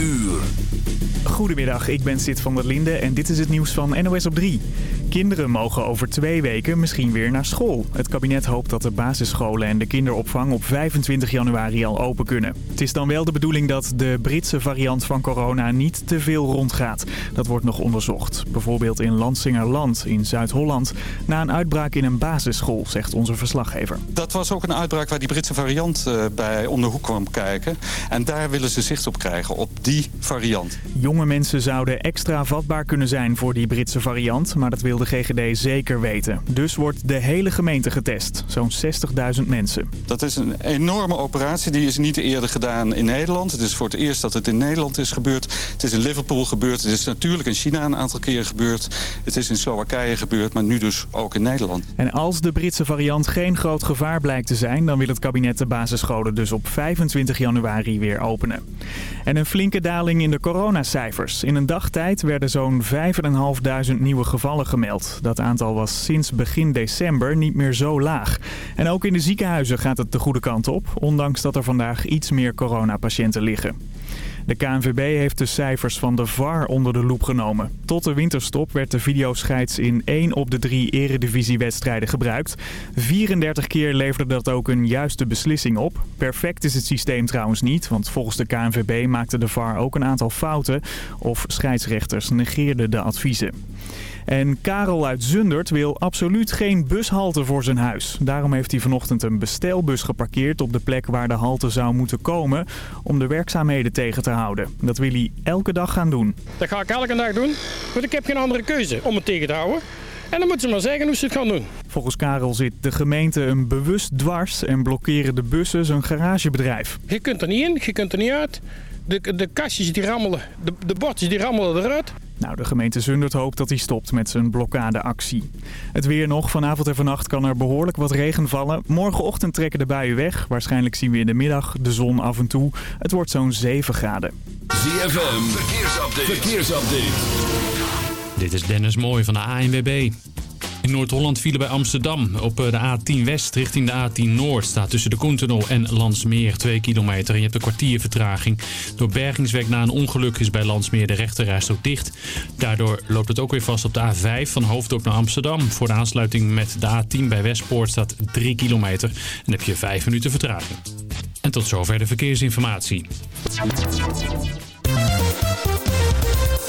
uur. Goedemiddag, ik ben Sid van der Linde en dit is het nieuws van NOS op 3. Kinderen mogen over twee weken misschien weer naar school. Het kabinet hoopt dat de basisscholen en de kinderopvang op 25 januari al open kunnen. Het is dan wel de bedoeling dat de Britse variant van corona niet te veel rondgaat. Dat wordt nog onderzocht. Bijvoorbeeld in Lansingerland in Zuid-Holland. Na een uitbraak in een basisschool, zegt onze verslaggever. Dat was ook een uitbraak waar die Britse variant uh, bij om de hoek kwam kijken. En daar willen ze zicht op krijgen, op die variant. Jonge mensen zouden extra vatbaar kunnen zijn voor die Britse variant, maar dat wil de GGD zeker weten. Dus wordt de hele gemeente getest, zo'n 60.000 mensen. Dat is een enorme operatie, die is niet eerder gedaan in Nederland. Het is voor het eerst dat het in Nederland is gebeurd. Het is in Liverpool gebeurd, het is natuurlijk in China een aantal keren gebeurd. Het is in Slowakije gebeurd, maar nu dus ook in Nederland. En als de Britse variant geen groot gevaar blijkt te zijn, dan wil het kabinet de basisscholen dus op 25 januari weer openen. En een flinke daling in de coronacijfers. In een dagtijd werden zo'n 5.500 nieuwe gevallen gemeld. Dat aantal was sinds begin december niet meer zo laag. En ook in de ziekenhuizen gaat het de goede kant op, ondanks dat er vandaag iets meer coronapatiënten liggen. De KNVB heeft de cijfers van de VAR onder de loep genomen. Tot de winterstop werd de videoscheids in 1 op de 3 eredivisiewedstrijden gebruikt. 34 keer leverde dat ook een juiste beslissing op. Perfect is het systeem trouwens niet, want volgens de KNVB maakte de VAR ook een aantal fouten... of scheidsrechters negeerden de adviezen. En Karel uit Zundert wil absoluut geen bushalte voor zijn huis. Daarom heeft hij vanochtend een bestelbus geparkeerd op de plek waar de halte zou moeten komen... om de werkzaamheden tegen te houden. Dat wil hij elke dag gaan doen. Dat ga ik elke dag doen, want ik heb geen andere keuze om het tegen te houden. En dan moeten ze maar zeggen hoe ze het gaan doen. Volgens Karel zit de gemeente een bewust dwars en blokkeren de bussen zijn garagebedrijf. Je kunt er niet in, je kunt er niet uit. De, de kastjes die rammelen, de, de bordjes die rammelen eruit. Nou, de gemeente Zundert hoopt dat hij stopt met zijn blokkadeactie. Het weer nog. Vanavond en vannacht kan er behoorlijk wat regen vallen. Morgenochtend trekken de buien weg. Waarschijnlijk zien we in de middag de zon af en toe. Het wordt zo'n 7 graden. ZFM, verkeersupdate. verkeersupdate. Dit is Dennis Mooij van de ANWB. In Noord-Holland vielen bij Amsterdam. Op eh, de A10 West richting de A10 Noord staat tussen de Koentunnel en Landsmeer 2 kilometer. En je hebt een kwartier vertraging. Door bergingswerk na een ongeluk is bij Landsmeer de rechterrijstrook dicht. Daardoor loopt het ook weer vast op de A5 van Hoofddorp naar Amsterdam. Voor de aansluiting met de A10 bij Westpoort staat 3 kilometer. En heb je 5 minuten vertraging. En tot zover de verkeersinformatie.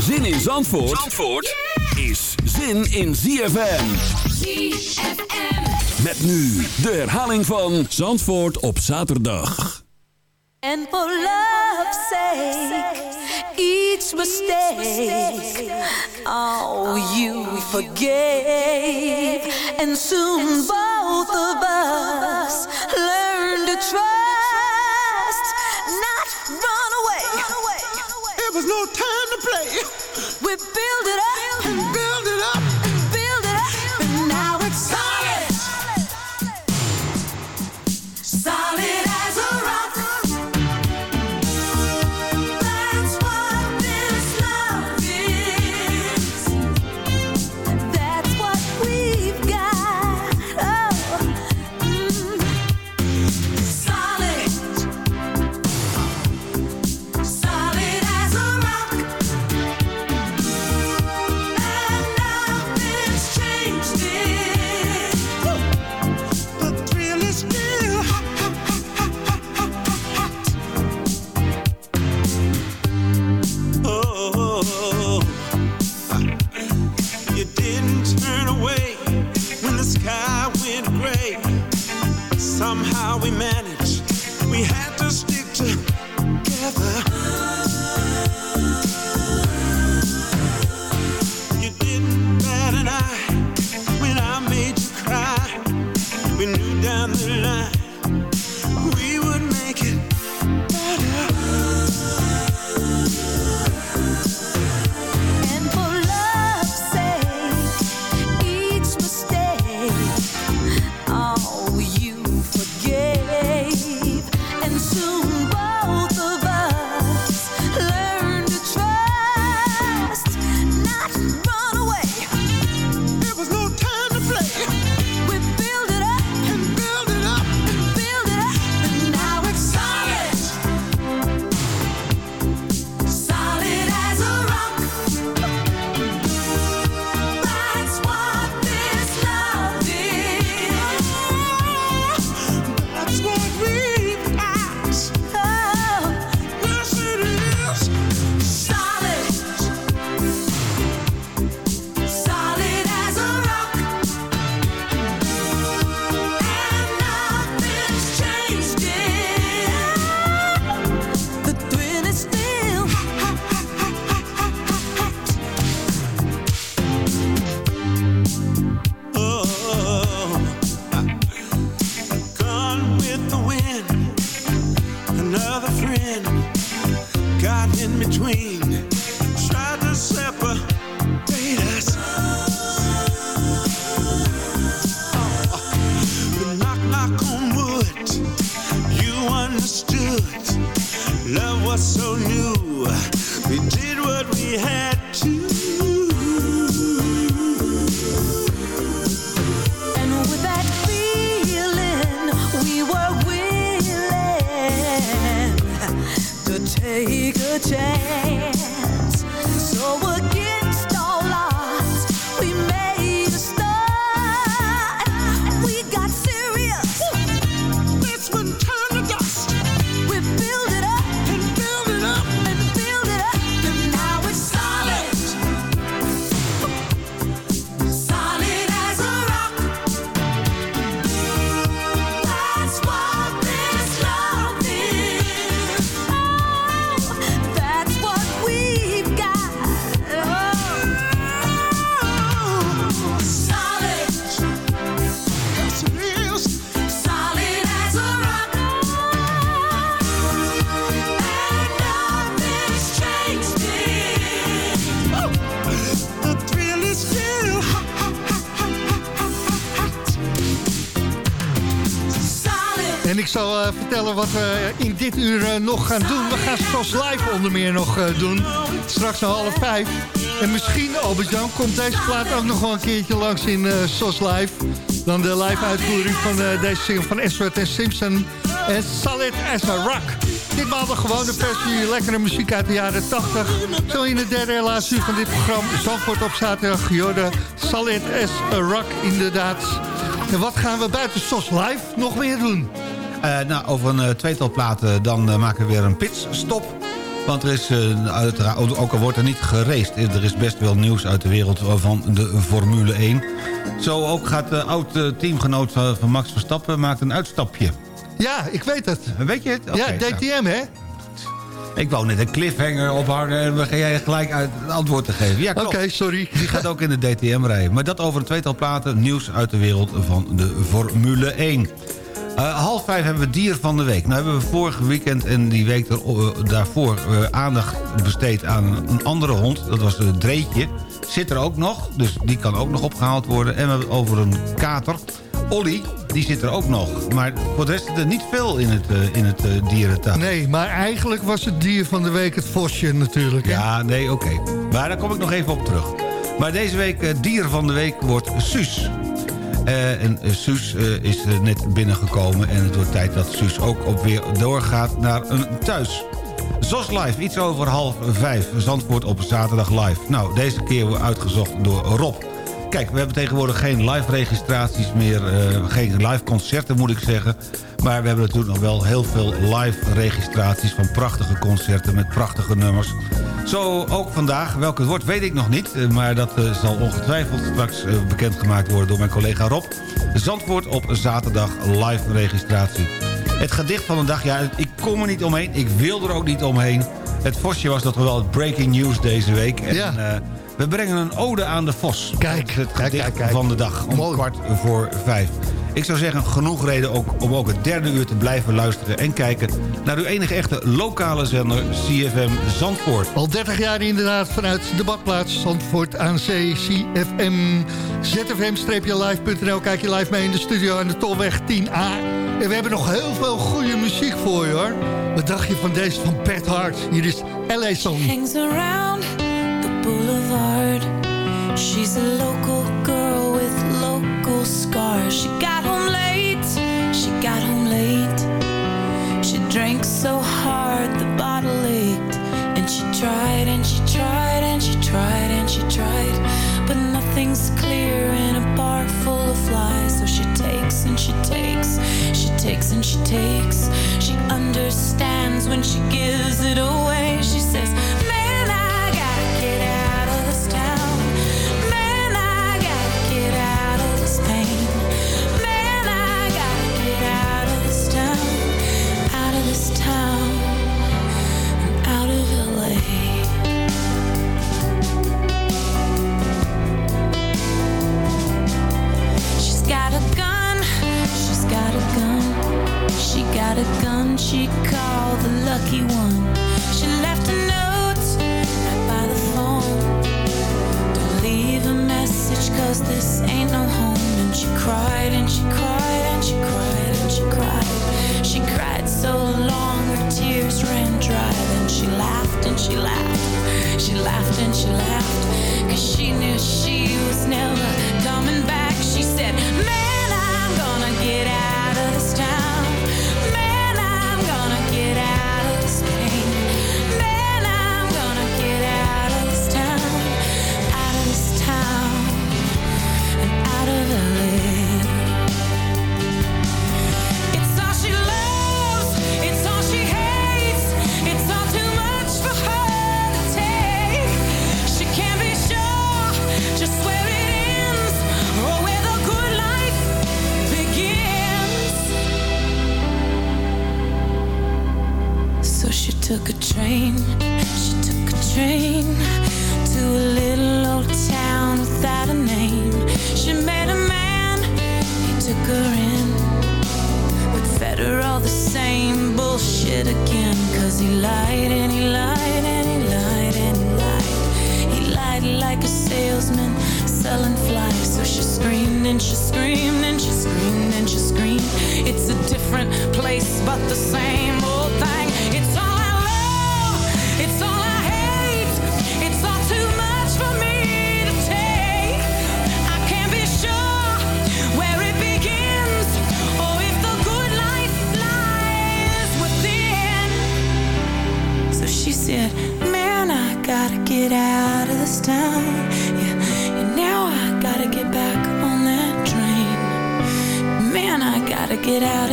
Zin in Zandvoort, Zandvoort is zin in ZFM. ZFM. Met nu de herhaling van Zandvoort op zaterdag. And for love's sake, each mistake, oh, you forgave. And soon both of us learn to trust, not run away. It was no time play. We build it up so vertellen wat we in dit uur eh, nog gaan doen. We gaan SOS Live onder meer nog eh, doen. Straks om half vijf. En misschien, Albert-Jan, komt deze plaat ook nog wel een keertje langs in eh SOS Live. Dan de live uitvoering van eh, deze single van en Simpson. En Solid as a Rock. Ditmaal de gewone versie, lekkere muziek uit de jaren 80. Zo in het derde en uur van dit programma. Zandvoort op zaterdag, Jorden. Solid as a Rock, inderdaad. En wat gaan we buiten SOS Live nog meer doen? Eh, nou, over een eh, tweetal platen dan eh, maken we weer een pitstop. Want er is, uiteraard, ook al wordt er niet geraced... er is best wel nieuws uit de wereld van de Formule 1. Zo ook gaat de oud-teamgenoot van van Max Verstappen maakt een uitstapje. Ja, ik weet het. Weet je het? ja, Oké, nou. DTM, hè? Ik wou net een cliffhanger ophangen en dan ga jij gelijk uit antwoord te geven. Ja, Oké, sorry. Die gaat ook in de DTM rijden. Maar dat over een tweetal platen. Nieuws uit de wereld van de Formule 1. Eh, half vijf hebben we dier van de week. Nou hebben we vorig weekend en die week er, eh, daarvoor eh, aandacht besteed aan een andere hond. Dat was een dreetje. Zit er ook nog, dus die kan ook nog opgehaald worden. En we hebben het over een kater. Olly, die zit er ook nog. Maar voor de rest zit er niet veel in het, in het eh, dierentuin. Nee, maar eigenlijk was het dier van de week het vosje natuurlijk. Hè? Ja, nee, oké. Maar daar kom ik nog even op terug. Maar deze week, eh, dier van de week, wordt Suus. Eh, en eh, Suus eh, is net binnengekomen en het wordt tijd dat Suus ook op weer doorgaat naar een thuis. ZOS Live, iets over half vijf. Zandvoort op zaterdag live. Nou, deze keer uitgezocht door Rob. Kijk, we hebben tegenwoordig geen live registraties meer. geen live concerten moet ik zeggen. Maar we hebben natuurlijk nog wel heel veel live registraties... van prachtige concerten met prachtige nummers. Zo ook vandaag. Welke het wordt weet ik nog niet. eh, Maar dat eh, zal ongetwijfeld straks eh, bekendgemaakt worden door mijn collega Rob. Zandvoort op zaterdag live registratie. Het gedicht van de dag, ja, ik kom er niet omheen. Ik wil er ook niet omheen. Het Vosje was toch wel het breaking news deze week. En, Ja. we brengen een ode aan de Vos. Kijk, Dat het kijk, gedicht kijk, kijk. van de dag. Om Mooi. kwart voor vijf. Ik zou zeggen, genoeg reden ook om ook het derde uur te blijven luisteren... en kijken naar uw enige echte lokale zender CFM Zandvoort. Al 30 jaar inderdaad vanuit de badplaats Zandvoort aan zee, CFM. ZFM-live.nl, kijk je live mee in de studio aan de Tolweg 10A. En we hebben nog heel veel goede muziek voor je hoor. Wat dacht je van deze van Bert Hart? Hier is L.A. Song. hangs around the boulevard. She's a local girl with scars. She got home late, she got home late. She drank so hard the bottle ached. And she tried and she tried and she tried and she tried. But nothing's clear in a bar full of flies. So she takes and she takes, she takes and she takes. She understands when she gives it away. She says, different place, but the same.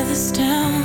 this town.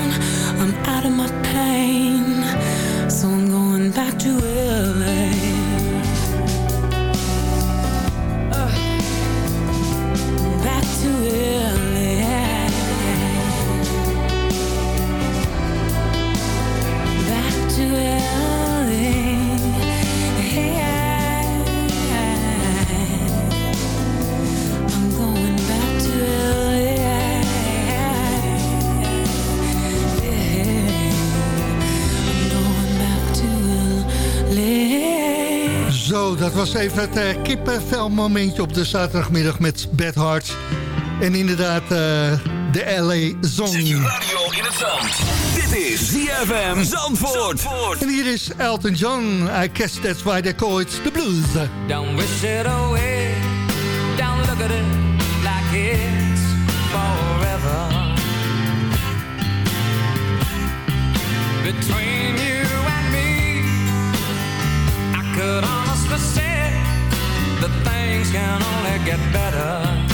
was even het uh, kippenvelmomentje op de zaterdagmiddag met Bad Hart. En inderdaad, uh, de LA Zong. radio in het zand. Dit is ZFM Zandvoort. Zandvoort. En hier is Elton John. I guess that's why they call it the blues. Don't wish it away. Don't look at it like it's forever. Between you and me, I could honestly say can only get better.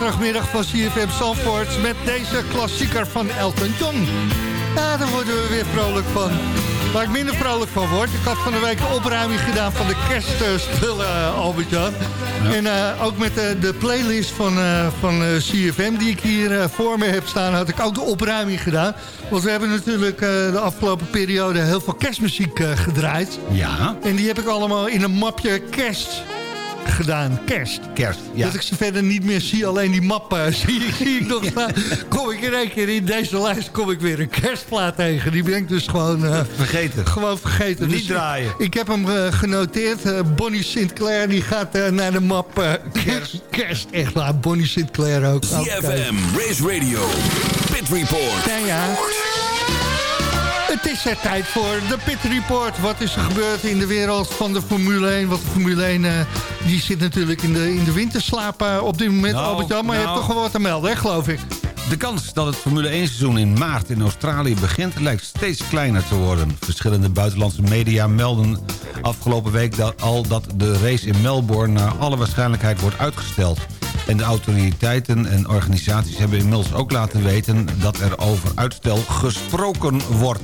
Zaterdagmiddag van CFM Zandvoort... met deze klassieker van Elton John. Ja, daar worden we weer vrolijk van. Waar ik minder vrolijk van word... ik had van de week de opruiming gedaan van de kerstspullen, uh, Albert-Jan. En uh, ook met de, de playlist van, uh, van CFM die ik hier voor me heb staan... had ik ook de opruiming gedaan. Want we hebben natuurlijk de afgelopen periode heel veel kerstmuziek gedraaid. Ja. En die heb ik allemaal in een mapje kerst gedaan. Kerst. Kerst, ja. Dat ik ze verder niet meer zie, alleen die mappen zie, zie ik nog staan. Kom ik in één keer in deze lijst kom ik weer een kerstplaat tegen. Die ben ik dus gewoon... Uh, vergeten. Gewoon vergeten. Niet dus draaien. Ik, ik heb hem uh, genoteerd. Bonnie Sinclair die gaat naar de map kerst. kerst. Echt waar, Bonnie Sinclair ook. CFM, Race Radio, Pit Report. Ja, ja. Het is er tijd voor de Pit Report. Wat is er gebeurd in de wereld van de Formule 1? Want de Formule 1 uh, die zit natuurlijk in de, in de winterslaap uh, op dit moment, nou, Albert-Jan. Maar nou, je hebt toch wel wat te melden, hè, geloof ik. De kans dat het Formule 1 seizoen in maart in Australië begint... lijkt steeds kleiner te worden. Verschillende buitenlandse media melden afgelopen week dat, al dat de race in Melbourne... naar alle waarschijnlijkheid wordt uitgesteld. En de autoriteiten en organisaties hebben inmiddels ook laten weten... dat er over uitstel gesproken wordt.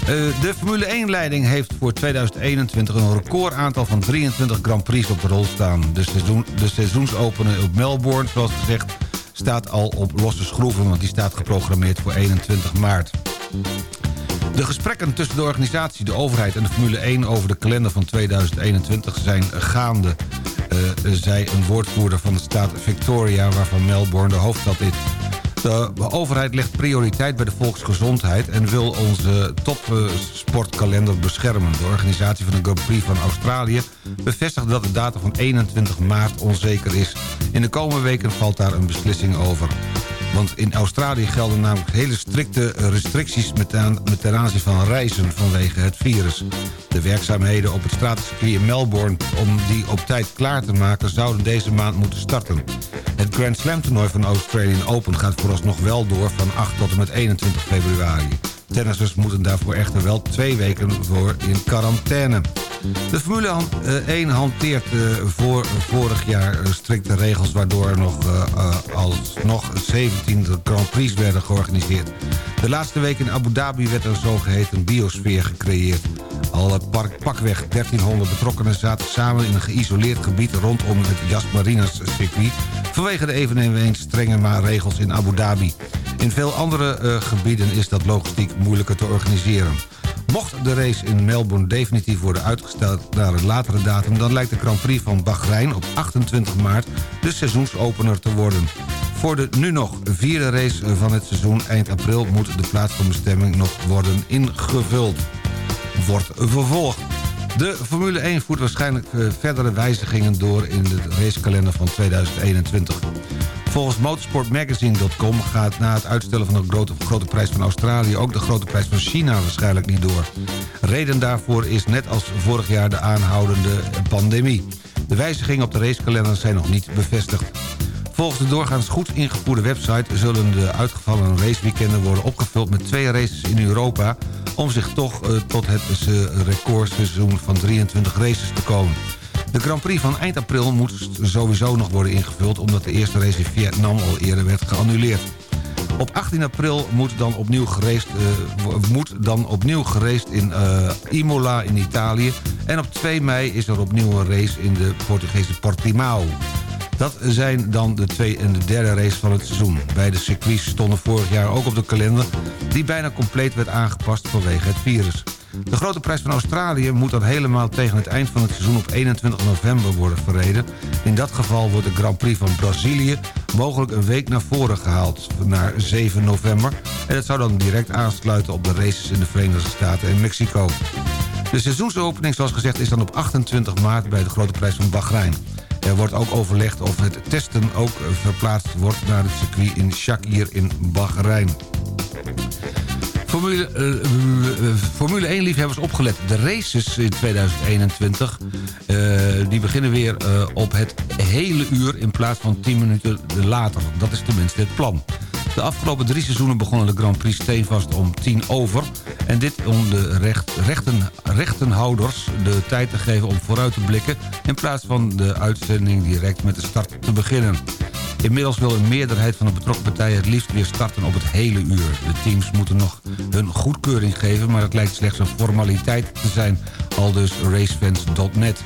Uh, de Formule 1-leiding heeft voor 2021 een recordaantal van 23 Grand Prix op de rol staan. De, seizoen, de seizoensopener op Melbourne, zoals gezegd, staat al op losse schroeven... want die staat geprogrammeerd voor 21 maart. De gesprekken tussen de organisatie, de overheid en de Formule 1 over de kalender van 2021 zijn gaande. Uh, zei een woordvoerder van de staat Victoria, waarvan Melbourne de hoofdstad is. De overheid legt prioriteit bij de volksgezondheid... en wil onze topsportkalender beschermen. De organisatie van de Grand Prix van Australië bevestigt dat de datum van 21 maart onzeker is. In de komende weken valt daar een beslissing over. Want in Australië gelden namelijk hele strikte restricties... met, aan, met ten aanzien van reizen vanwege het virus. De werkzaamheden op het straatcircuit in Melbourne... om die op tijd klaar te maken... zouden deze maand moeten starten. Het Grand Slam toernooi van Australian Open gaat vooralsnog wel door... van 8 tot en met 21 februari. Tennissers moeten daarvoor echter wel twee weken voor in quarantaine. De Formule 1 hanteert voor vorig jaar strikte regels... waardoor er nog, alsnog 17 Grand Prix werden georganiseerd. De laatste week in Abu Dhabi werd een zogeheten biosfeer gecreëerd. Al park, pakweg 1300 betrokkenen zaten samen in een geïsoleerd gebied... rondom het Yas Marinas circuit... vanwege de eveneens strenge maatregels in Abu Dhabi. In veel andere gebieden is dat logistiek moeilijker te organiseren. Mocht de race in Melbourne definitief worden uitgesteld naar een latere datum... dan lijkt de Grand Prix van Bahrein op 28 maart de seizoensopener te worden. Voor de nu nog vierde race van het seizoen eind april... moet de plaats van bestemming nog worden ingevuld. Wordt vervolgd. De Formule 1 voert waarschijnlijk verdere wijzigingen door in de racekalender van 2021. Volgens motorsportmagazine.com gaat na het uitstellen van de grote, grote prijs van Australië... ook de grote prijs van China waarschijnlijk niet door. Reden daarvoor is net als vorig jaar de aanhoudende pandemie. De wijzigingen op de racekalender zijn nog niet bevestigd. Volgens de doorgaans goed ingevoerde website... zullen de uitgevallen raceweekenden worden opgevuld met twee races in Europa... om zich toch uh, tot het recordseizoen van 23 races te komen. De Grand Prix van eind april moet sowieso nog worden ingevuld... omdat de eerste race in Vietnam al eerder werd geannuleerd. Op 18 april moet dan opnieuw geraced, uh, moet dan opnieuw geraced in uh, Imola in Italië... en op 2 mei is er opnieuw een race in de Portugese Portimao. Dat zijn dan de tweede en de derde race van het seizoen. Beide circuits stonden vorig jaar ook op de kalender... die bijna compleet werd aangepast vanwege het virus. De grote prijs van Australië moet dan helemaal tegen het eind van het seizoen op 21 november worden verreden. In dat geval wordt de Grand Prix van Brazilië mogelijk een week naar voren gehaald, naar 7 november. En dat zou dan direct aansluiten op de races in de Verenigde Staten en Mexico. De seizoensopening, zoals gezegd, is dan op 28 maart bij de grote prijs van Bahrein. Er wordt ook overlegd of het testen ook verplaatst wordt naar het circuit in Shakir in Bahrein. Formule, uh, Formule 1 liefhebbers opgelet. De races in 2021 uh, die beginnen weer op het hele uur in plaats van 10 minuten later. Dat is tenminste het plan. De afgelopen drie seizoenen begonnen de Grand Prix steenvast om 10 over... en dit om de recht, rechten, rechtenhouders de tijd te geven om vooruit te blikken... in plaats van de uitzending direct met de start te beginnen. Inmiddels wil een meerderheid van de betrokken partijen het liefst weer starten op het hele uur. De teams moeten nog hun goedkeuring geven, maar het lijkt slechts een formaliteit te zijn, al dus racefans.net.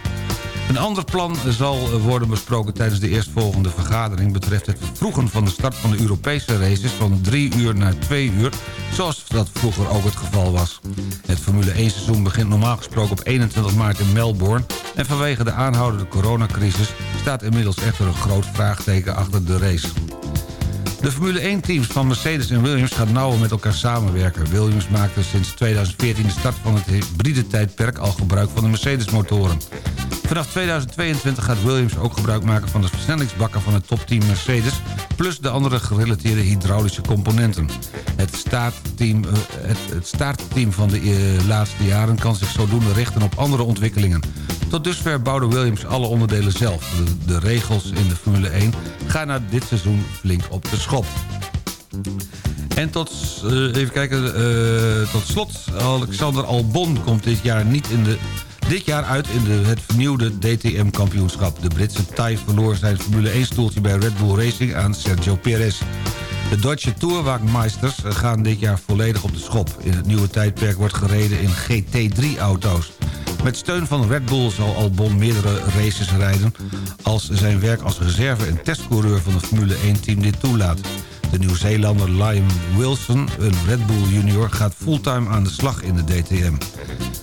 Een ander plan zal worden besproken tijdens de eerstvolgende vergadering... betreft het vervroegen van de start van de Europese races van 3 uur naar 2 uur... zoals dat vroeger ook het geval was. Het Formule 1 seizoen begint normaal gesproken op 21 maart in Melbourne... en vanwege de aanhoudende coronacrisis staat inmiddels echter een groot vraagteken achter de race. De Formule 1-teams van Mercedes en Williams gaan nauwer met elkaar samenwerken. Williams maakte sinds 2014 de start van het hybride tijdperk al gebruik van de Mercedes-motoren. Vanaf 2022 gaat Williams ook gebruik maken van de versnellingsbakken van het topteam Mercedes... plus de andere gerelateerde hydraulische componenten. Het staartteam, eh, het, van de eh, laatste jaren kan zich zodoende richten op andere ontwikkelingen. Tot dusver bouwde Williams alle onderdelen zelf. De, de regels in de Formule 1 gaan na dit seizoen flink op de schop. En tot, uh, even kijken, uh, tot slot, Alexander Albon komt dit jaar niet in de dit jaar uit in de, het vernieuwde DTM-kampioenschap. De Britse Thai verloor zijn Formule 1-stoeltje bij Red Bull Racing aan Sergio Perez. De Deutsche Tourwagenmeisters gaan dit jaar volledig op de schop. In het nieuwe tijdperk wordt gereden in GT3-auto's. Met steun van Red Bull zal Albon meerdere races rijden... als zijn werk als reserve- en testcoureur van het Formule 1-team dit toelaat. De Nieuw-Zeelander Liam Wilson, een Red Bull junior... gaat fulltime aan de slag in de DTM.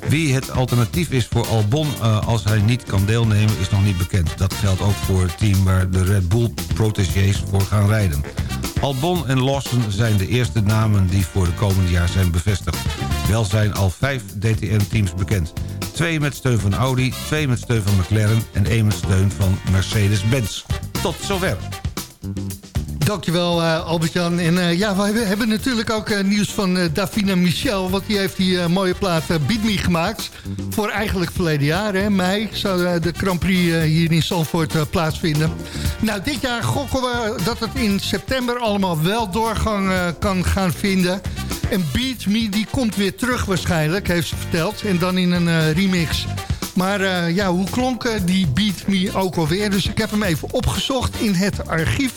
Wie het alternatief is voor Albon uh, als hij niet kan deelnemen is nog niet bekend. Dat geldt ook voor het team waar de Red Bull protégés voor gaan rijden. Albon en Lawson zijn de eerste namen die voor de komende jaar zijn bevestigd. Wel zijn al vijf DTM-teams bekend. Twee met steun van Audi, twee met steun van McLaren... en één met steun van Mercedes-Benz. Tot zover. Dankjewel uh, Albert-Jan. En uh, ja, we hebben natuurlijk ook uh, nieuws van Davina Michel. Want die heeft die mooie plaat Beat Me gemaakt. Voor eigenlijk verleden jaar, hè, mei, zou de Grand Prix hier in Zandvoort plaatsvinden. Nou, dit jaar gokken we dat het in september allemaal wel doorgang kan gaan vinden. En Beat Me, die komt weer terug waarschijnlijk, heeft ze verteld. En dan in een remix. Maar uh, ja, hoe klonk die Beat Me ook alweer? Dus ik heb hem even opgezocht in het archief.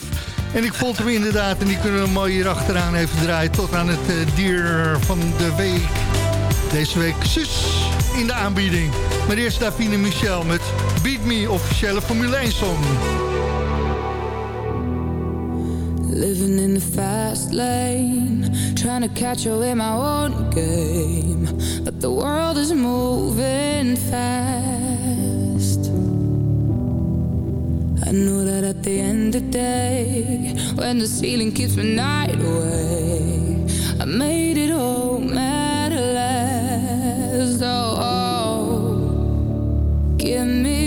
En ik vond hem inderdaad, en die kunnen we mooi hier achteraan even draaien... tot aan het uh, dier van de week. Deze week zus in de aanbieding. Maar eerst Davine Michel met Beat Me, officiële Formule 1 song. Living in the fast lane Trying to catch up in my own game day When the ceiling keeps my night away I made it all matter less Oh, oh. give me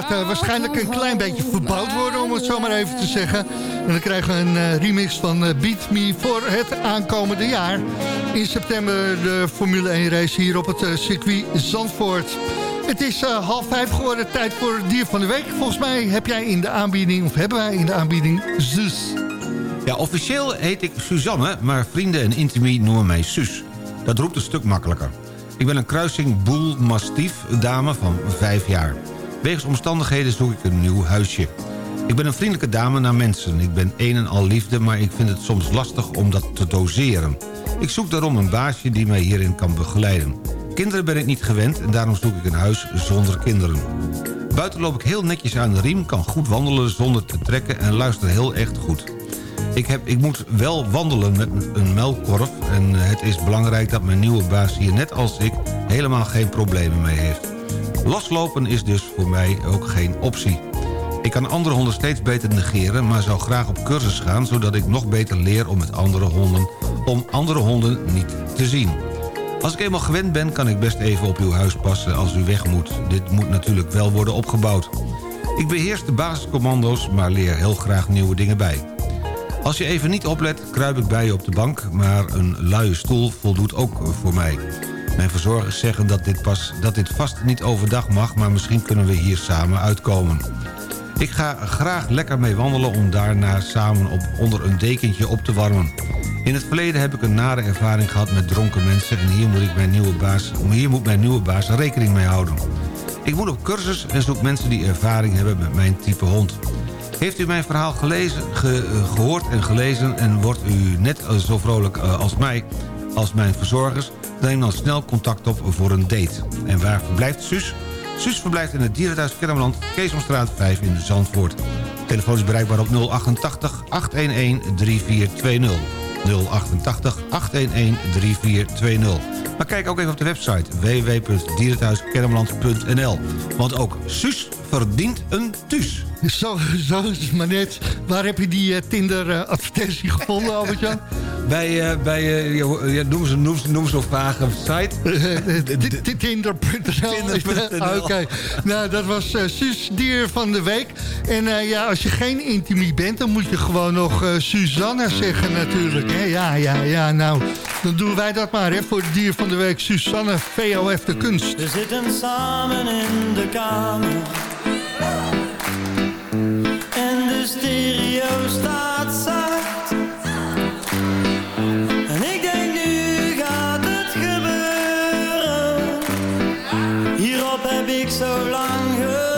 gaat eh, waarschijnlijk een klein beetje verbouwd worden, om het zo maar even te zeggen. En dan krijgen we een eh, remix van eh, Beat Me voor het aankomende jaar. In september de Formule 1 race hier op het circuit Zandvoort. Het is eh, half vijf geworden, tijd voor het dier van de week. Volgens mij heb jij in de aanbieding, of hebben wij in de aanbieding, Zus. Ja, officieel heet ik Suzanne, maar vrienden en intimie noemen mij Suus. Dat roept een stuk makkelijker. Ik ben een kruising boel-mastief dame van vijf jaar. Wegens omstandigheden zoek ik een nieuw huisje. Ik ben een vriendelijke dame naar mensen. Ik ben een en al liefde, maar ik vind het soms lastig om dat te doseren. Ik zoek daarom een baasje die mij hierin kan begeleiden. Kinderen ben ik niet gewend en daarom zoek ik een huis zonder kinderen. Buiten loop ik heel netjes aan de riem, kan goed wandelen zonder te trekken en luister heel echt goed. Ik, heb, ik moet wel wandelen met een melkkorf en het is belangrijk dat mijn nieuwe baas hier net als ik helemaal geen problemen mee heeft. Loslopen is dus voor mij ook geen optie. Ik kan andere honden steeds beter negeren, maar zou graag op cursus gaan... zodat ik nog beter leer om met andere honden, om andere honden niet te zien. Als ik eenmaal gewend ben, kan ik best even op uw huis passen als u weg moet. Dit moet natuurlijk wel worden opgebouwd. Ik beheers de basiscommando's, maar leer heel graag nieuwe dingen bij. Als je even niet oplet, kruip ik bij je op de bank... maar een luie stoel voldoet ook voor mij. Mijn verzorgers zeggen dat dit, pas, dat dit vast niet overdag mag... maar misschien kunnen we hier samen uitkomen. Ik ga graag lekker mee wandelen om daarna samen op, onder een dekentje op te warmen. In het verleden heb ik een nare ervaring gehad met dronken mensen... en hier moet, ik mijn nieuwe baas, hier moet mijn nieuwe baas rekening mee houden. Ik moet op cursus en zoek mensen die ervaring hebben met mijn type hond. Heeft u mijn verhaal gelezen, ge- eh, gehoord en gelezen... en wordt u net zo vrolijk eh, als mij, als mijn verzorgers... neem dan snel contact op voor een date. En waar verblijft Suus? Suus verblijft in het dierenthuis Kermeland, Keesomstraat 5 in Zandvoort. Telefoon is bereikbaar op 088 811 3420. 088 811 3420. Maar kijk ook even op de website www.dierenthuiskermeland.nl. Want ook Suus verdient een thuis. Zo, zo is het maar net. Waar heb je die eh, Tinder-advertentie gevonden, Albert-Jan? Bij, eh, bij eh, ja, noem, ze, noem, ze, noem ze op vage site. Tinder.nl. Ah, Oké, nou dat was eh, Suus Dier van de Week. En eh, ja, als je geen intimie bent, dan moet je gewoon nog eh, Suzanne zeggen natuurlijk. Hè? Ja, ja, ja, nou, dan doen wij dat maar hè, voor het Dier van de Week. Suzanne, VOF de Kunst. We zitten samen in de kamer. De staat zacht. En ik denk nu gaat het gebeuren. Hierop heb ik zo lang gewacht.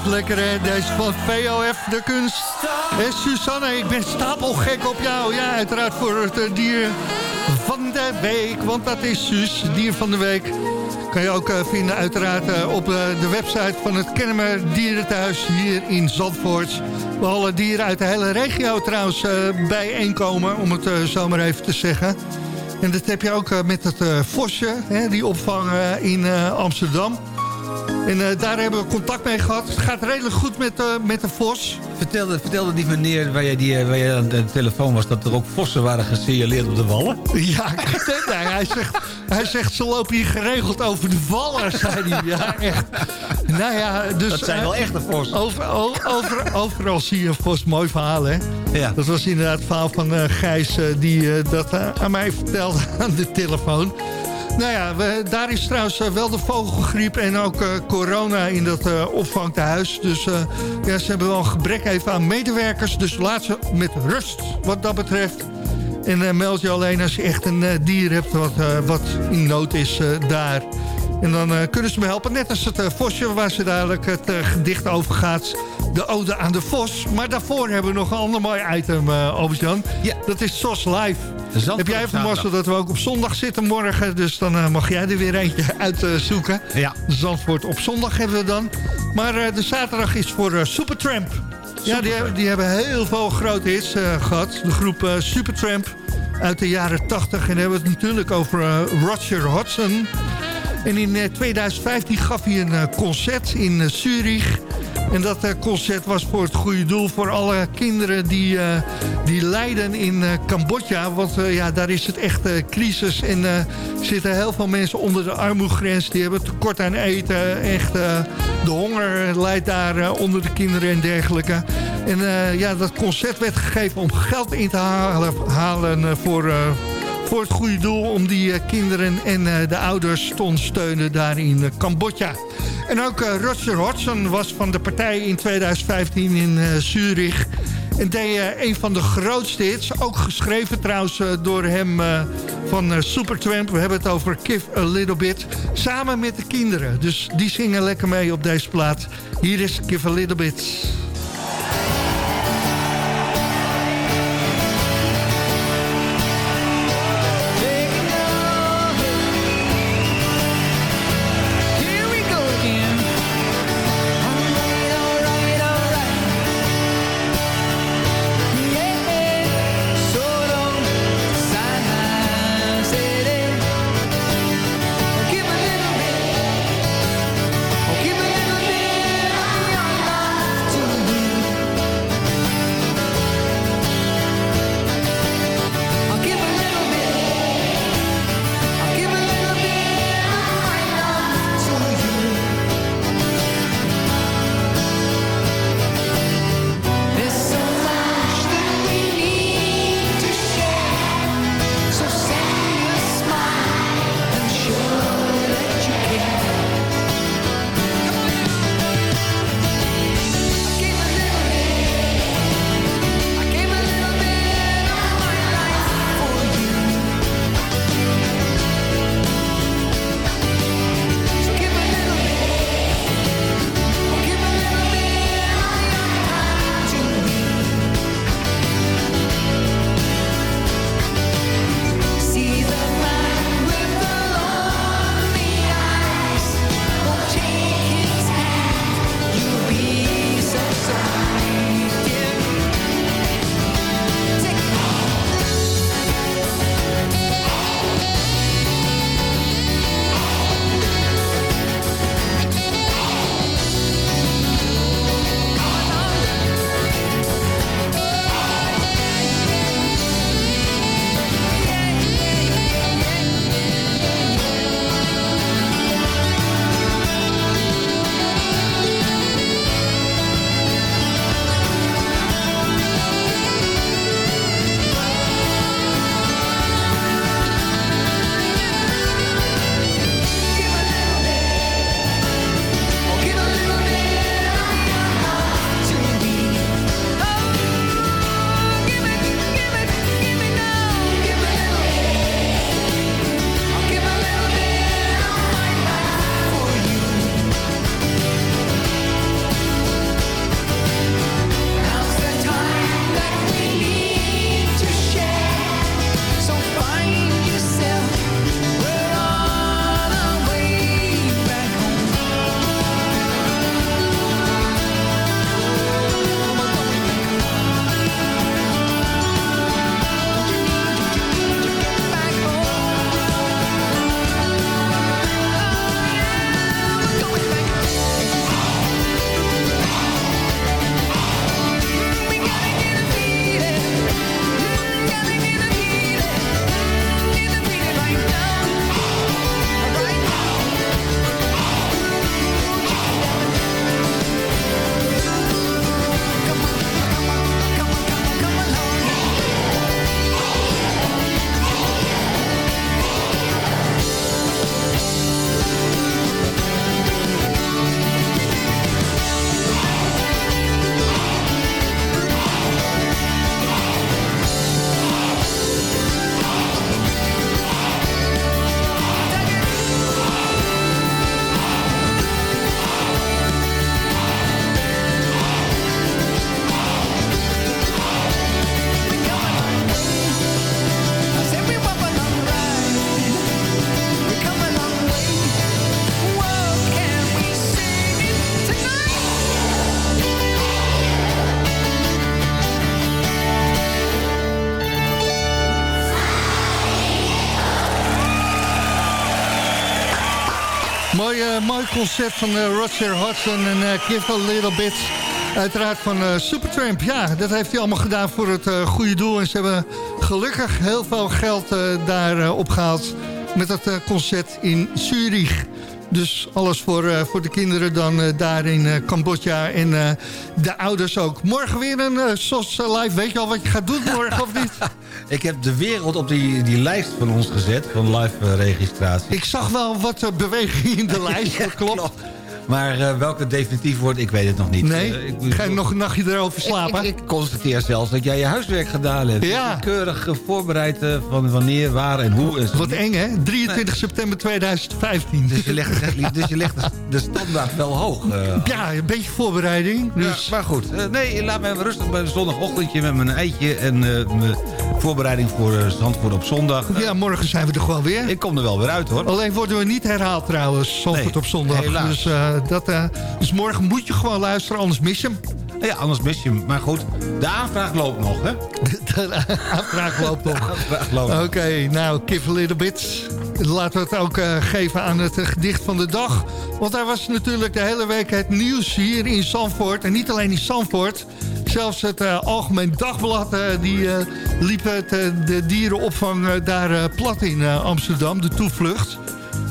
Lekker, hè? Deze van VOF, de kunst. En Susanne, ik ben stapelgek op jou. Ja, uiteraard voor het eh, dier van de week. Want dat is Suus, dier van de week. Kan je ook eh, vinden uiteraard eh, op de website van het Kennemer Dierenthuis hier in Zandvoort. Waar alle dieren uit de hele regio trouwens bijeenkomen, om het zo maar even te zeggen. En dat heb je ook met het Vosje, die opvang in Amsterdam. En eh, daar hebben we contact mee gehad. Het gaat redelijk goed met, uh, met de Vos. Vertelde, vertelde die meneer waar je, die, eh, waar je aan de telefoon was... dat er ook vossen waren gesignaleerd op de wallen? Ja, hij, zegt, hij zegt ze lopen hier geregeld over de wallen, zei hij. Ja, echt. Nou ja, dus, dat zijn wel echte vossen. Over, over, overal zie je een vos. Mooi verhaal, hè? Ja. Dat was inderdaad het verhaal van Gijs... die dat aan mij vertelde aan de telefoon. Nou ja, daar is trouwens eh, wel de vogelgriep en ook uh, corona in dat uh, opvangtehuis. Dus ja, ze hebben wel een gebrek even aan medewerkers. Dus laat ze met rust wat dat betreft. En meld je alleen als je echt een dier hebt wat, wat in nood is daar. En dan kunnen ze me helpen. Net als het Vosje waar ze dadelijk het gedicht over gaat. De ode aan de Vos. Maar daarvoor hebben we nog een ander mooi item, Albert-Jan. Ja. Dat is SOS Live. Heb jij even mazzel dat we ook op zondag zitten morgen. Dus dan uh, mag jij er weer eentje uitzoeken. Uh, ja. Zandvoort op zondag hebben we dan. Maar uh, de zaterdag is voor Supertramp. Ja, die, die, hebben heel veel grote hits gehad. De groep Supertramp uit de jaren 80. En dan hebben we het natuurlijk over Roger Hodgson. En in 2015 gaf hij een concert in Zurich... En dat eh, concert was voor het goede doel voor alle kinderen die, die lijden in Cambodja. Want ja, daar is het echt crisis en zitten heel veel mensen onder de armoegrens. Die hebben tekort aan eten. Echt, de honger leidt daar onder de kinderen en dergelijke. En ja, dat concert werd gegeven om geld in te halen, halen voor voor het goede doel om die kinderen en de ouders te ondersteunen daar in Cambodja. En ook Roger Hodgson was van de partij in 2015 in Zurich. En deed een van de grootste hits. Ook geschreven trouwens door hem van Supertramp. We hebben het over Give a Little Bit. Samen met de kinderen. Dus die zingen lekker mee op deze plaat. Hier is Give a Little Bit. Mooi, concert van eh, Roger Hodgson en eh, Give a Little Bit. Uiteraard van eh, Supertramp. Ja, dat heeft hij allemaal gedaan voor het goede doel. En ze hebben gelukkig heel veel geld daar eh, opgehaald met dat concert in Zurich. Dus alles voor, voor de kinderen dan daar in Cambodja en de ouders ook. Morgen weer een SOS live. Weet je al wat je gaat doen morgen of niet? Ik heb de wereld op die, die lijst van ons gezet, van live eh, registratie. Ik zag wel wat beweging in de lijst, dat klopt. Maar eh, welke definitief wordt, ik weet het nog niet. Nee? Eh, ik, Ga je nog een nachtje erover slapen? Ik, ik constateer zelfs dat jij je huiswerk gedaan hebt. Ja. Keurig eh, voorbereid van wanneer, waar en hoe. En zo. Wat eng, hè? 23 september 2015. Dus je legt, dus je legt de, standaard wel hoog. Ja, een beetje voorbereiding. Dus... Ja, maar goed, nee, laat me even rustig bij een zondagochtendje met mijn eitje en mijn voorbereiding voor Zandvoort op zondag. Ja, morgen zijn we er gewoon weer. Ik kom er wel weer uit hoor. Alleen worden we niet herhaald trouwens, Zandvoort Nee, op zondag. helaas. Dus, dat, eh, dus morgen moet je gewoon luisteren, anders mis je hem. Ja, anders mis je hem. Maar goed, de aanvraag loopt nog, hè? De aanvraag loopt nog. Oké, nou, give a little bit. Laten we het ook eh, geven aan het eh, gedicht van de dag. Want daar was natuurlijk de hele week het nieuws hier in Zandvoort. En niet alleen in Zandvoort. Zelfs het eh, Algemeen Dagblad, eh, die eh, liep het, eh, de dierenopvang eh, daar eh, plat in eh, Amsterdam, de toevlucht.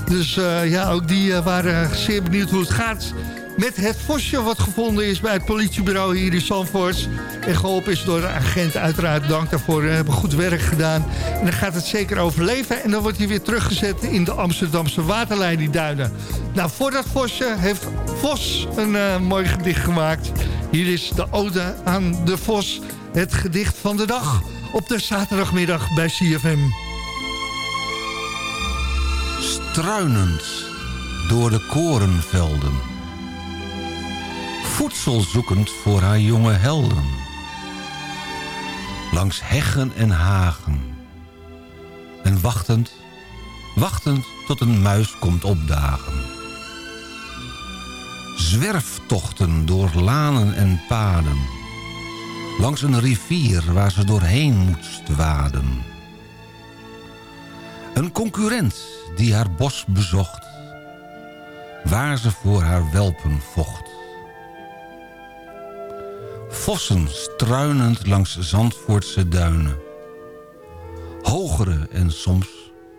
Dus eh, ja, ook die eh, waren zeer benieuwd hoe het gaat met het vosje wat gevonden is bij het politiebureau hier in Zandvoort. En geholpen is door de agent. Uiteraard dank daarvoor. We hebben goed werk gedaan. En dan gaat het zeker overleven. En dan wordt hij weer teruggezet in de Amsterdamse waterleidingduinen. Nou, voor dat vosje heeft Vos een eh, mooi gedicht gemaakt. Hier is de ode aan de Vos. Het gedicht van de dag. Op de zaterdagmiddag bij CFM. Struinend door de korenvelden. Voedsel zoekend voor haar jonge helden. Langs heggen en hagen. En wachtend, wachtend tot een muis komt opdagen. Zwerftochten door lanen en paden. Langs een rivier waar ze doorheen moest waden. Een concurrent die haar bos bezocht. Waar ze voor haar welpen vocht. Vossen struinend langs Zandvoortse duinen. Hogere en soms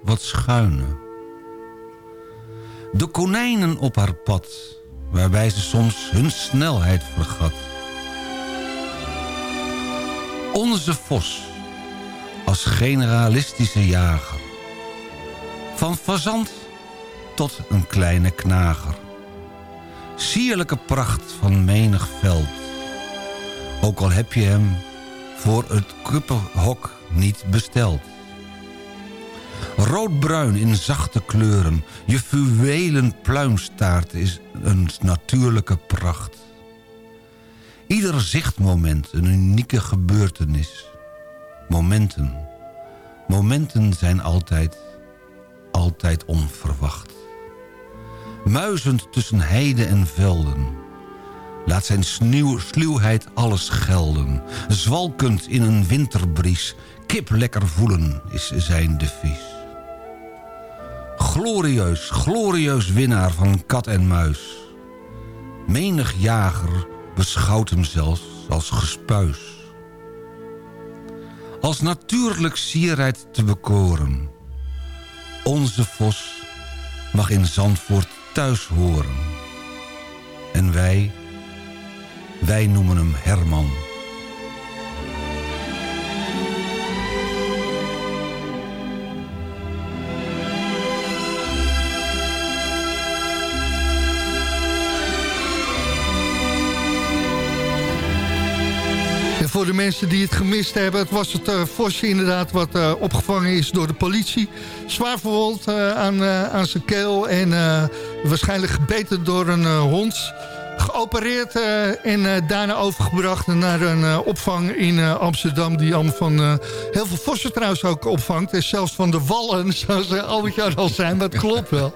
wat schuine. De konijnen op haar pad, waarbij ze soms hun snelheid vergat. Onze vos, als generalistische jager. Van fazant tot een kleine knager. Sierlijke pracht van menig veld. Ook al heb je hem voor het kuppenhok niet besteld. Roodbruin in zachte kleuren, je fluwelen pluimstaart is een natuurlijke pracht. Ieder zichtmoment een unieke gebeurtenis. Momenten. Momenten zijn altijd, altijd onverwacht. Muizend tussen heide en velden. Laat zijn sneeuw, sluwheid alles gelden. Zwalkend in een winterbries. Kip lekker voelen is zijn devies. Glorieus, glorieus winnaar van kat en muis. Menig jager beschouwt hem zelfs als gespuis. Als natuurlijk sierheid te bekoren. Onze vos mag in Zandvoort thuis horen. En wij, wij noemen hem Herman. Voor de mensen die het gemist hebben... het was het vosje inderdaad wat eh, opgevangen is door de politie. Zwaar verwond eh, aan, aan zijn keel en waarschijnlijk gebeten door een hond. Geopereerd en daarna overgebracht naar een opvang in Amsterdam... die allemaal van heel veel vossen trouwens ook opvangt. En zelfs van de wallen, zoals uh, Albert-Jan al zijn, maar het klopt wel.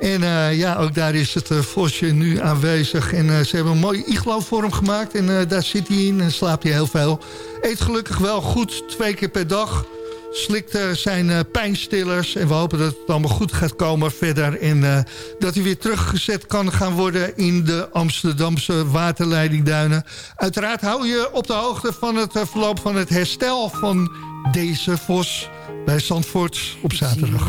En eh, ja, ook daar is het eh, vosje nu aanwezig. En eh, ze hebben een mooie iglo voor hem gemaakt. En daar zit hij in en slaapt hij heel veel. Eet gelukkig wel goed, twee keer per dag. slikt zijn pijnstillers. En we hopen dat het allemaal goed gaat komen verder. En dat hij weer teruggezet kan gaan worden in de Amsterdamse waterleidingduinen. Uiteraard hou je op de hoogte van het verloop van het herstel van deze vos bij Zandvoort op zaterdag.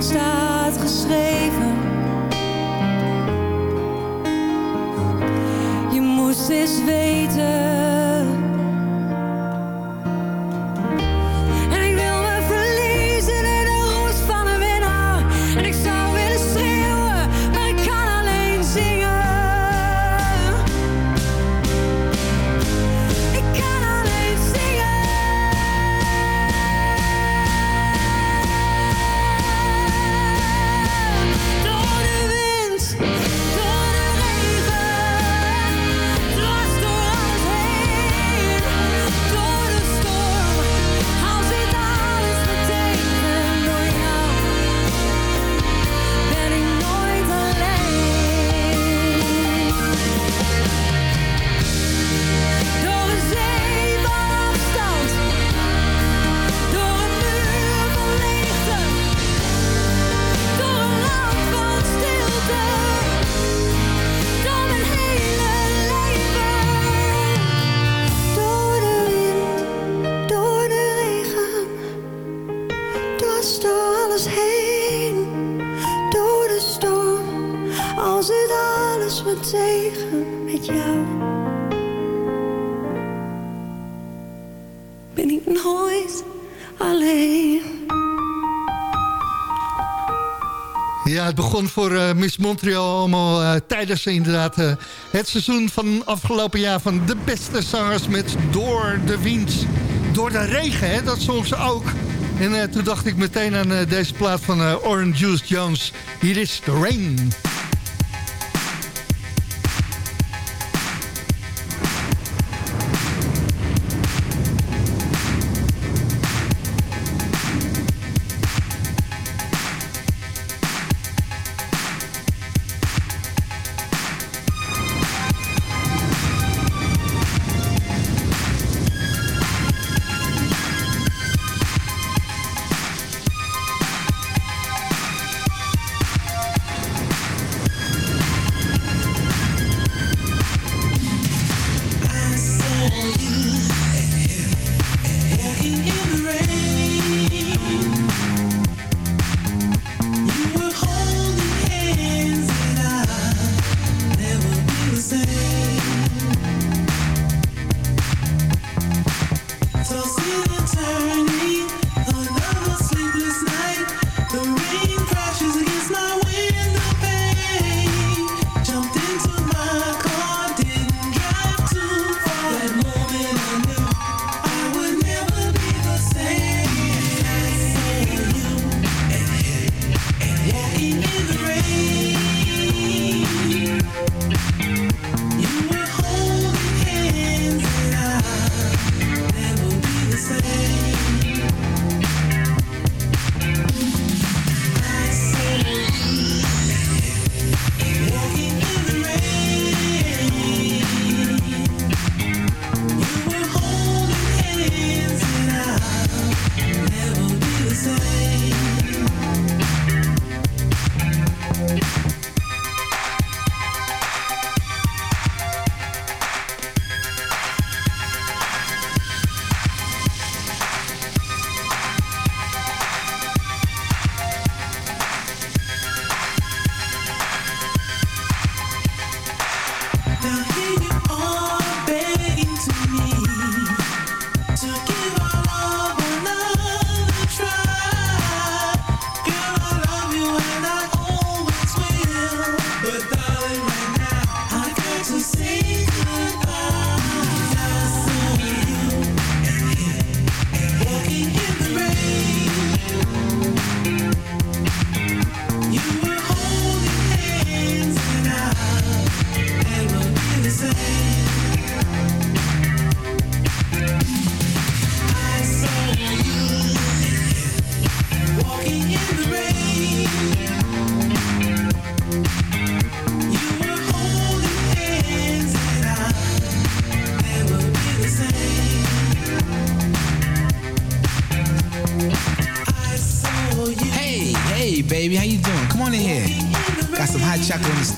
ogen Miss Montreal allemaal eh, tijdens inderdaad eh, het seizoen van afgelopen jaar van de beste zangers met Door de Wind. Door de regen, hè, dat zong ze ook. En eh, toen dacht ik meteen aan deze plaat van Orange Juice Jones. Hier is The Rain.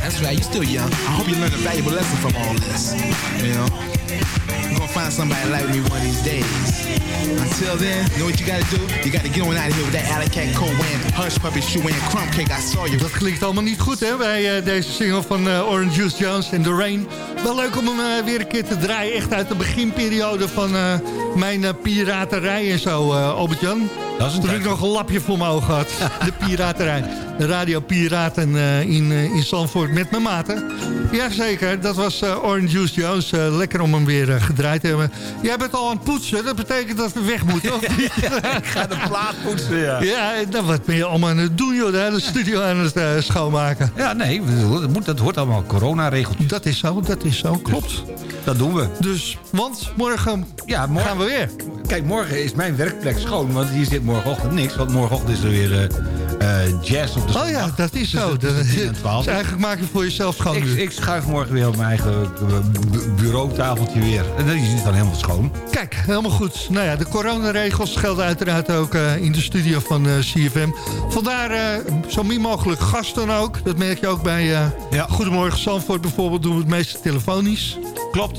That's right, you still young. I hope you learn a valuable lesson from all this. You know? You're gonna find somebody like me one of these days. Until then, you know what you gotta do? You gotta get on out of here with that alley cat wearing, hush puppy shoe wearing, crumb cake. I saw you. Dat klinkt allemaal niet goed hè, bij eh, deze single van eh, Orange Juice Jones en The Rain. Wel leuk om hem eh, weer een keer te draaien. Echt uit de beginperiode van mijn piraterij en zo, Albert-Jan. Dat is een Toen ik nog een lapje voor mijn ogen had. De piraterij. De radio Piraten eh, in, eh, in Zandvoort met mijn maten. Jazeker, dat was eh, Orange Juice Jones. Lekker om hem weer gedraaid te hebben. Jij bent al aan het poetsen, dat betekent dat we weg moeten, of niet? Ik ga de plaat poetsen, ja. Ja, dan wat ben je allemaal aan het doen, joh. De hele studio aan het schoonmaken. Ja, nee, dat, moet, dat hoort allemaal corona-regeltjes. Dat is zo, dat is zo, klopt. Dat doen we. Dus, want morgen Ja, morgen, gaan we weer. Kijk, morgen is mijn werkplek schoon, want hier zit morgenochtend niks. Want morgenochtend is er weer eh, jazz op de Oh ja, dat is zo. Dus, Dat, tussen 10 en dus 12. eigenlijk maak je voor jezelf schoon Ik, ik schuif morgen weer op mijn eigen eh, bu- bureautafeltje weer. En dan is het dan helemaal schoon. Kijk, helemaal goed. Nou ja, de coronaregels gelden uiteraard ook in de studio van CFM. Vandaar zo min mogelijk gasten ook. Dat merk je ook bij Ja. Goedemorgen Zandvoort bijvoorbeeld. Doen we het meeste telefonisch. Klopt.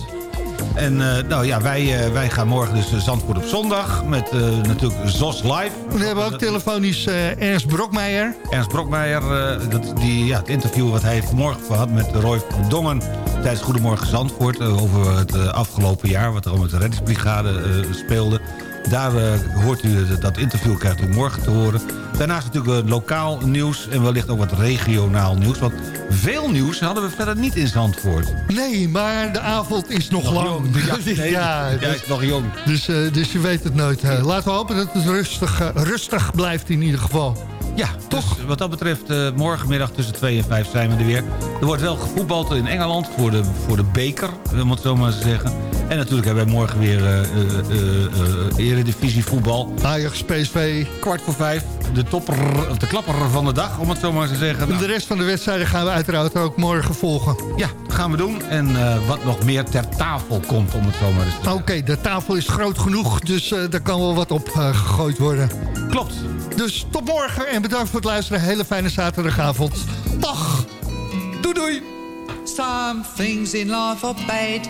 En eh, nou ja, wij, eh, wij gaan morgen dus eh, Zandvoort op zondag. Met natuurlijk ZOS Live. We hebben ook telefonisch Ernst Brokmeijer. Ernst Brokmeijer, dat, die, ja, het interview wat hij heeft vanmorgen gehad met Roy van Dongen... tijdens Goedemorgen Zandvoort over het afgelopen jaar... wat er al met de reddingsbrigade speelde. Daar eh, hoort u dat interview, krijgt u morgen te horen. Daarnaast natuurlijk eh, lokaal nieuws en wellicht ook wat regionaal nieuws. Want veel nieuws hadden we verder niet in Zandvoort. Nee, maar de avond is nog, Nog lang. jong. Ja, nee, ja, Jij is nog jong. dus, eh, dus je weet het nooit. Laten we hopen dat het rustig, rustig blijft in ieder geval. Ja, toch? wat dat betreft, morgenmiddag tussen 2 en 5 zijn we er weer. Er wordt wel gevoetbald in Engeland voor de, voor de beker, om het zo maar te zeggen. En natuurlijk hebben wij morgen weer eh eh, eh, eh, eredivisie voetbal. Ajax, PSV. Kwart voor vijf, de topper, de klapper van de dag, om het zo maar te zeggen. En Nou, de rest van de wedstrijden gaan we uiteraard ook morgen volgen. ja, dat gaan we doen. En eh, wat nog meer ter tafel komt, om het zo maar eens te Oké, zeggen. de tafel is groot genoeg, dus eh daar kan wel wat op gegooid worden. Klopt. Dus tot morgen en bedankt voor het luisteren. Hele fijne zaterdagavond. Dag! Doei doei! Some things in life are bad.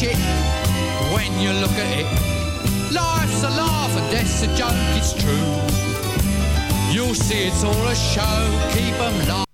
Shit when you look at it. Life's a laugh and death's a joke, it's true. You'll see it's all a show, keep 'em laughing.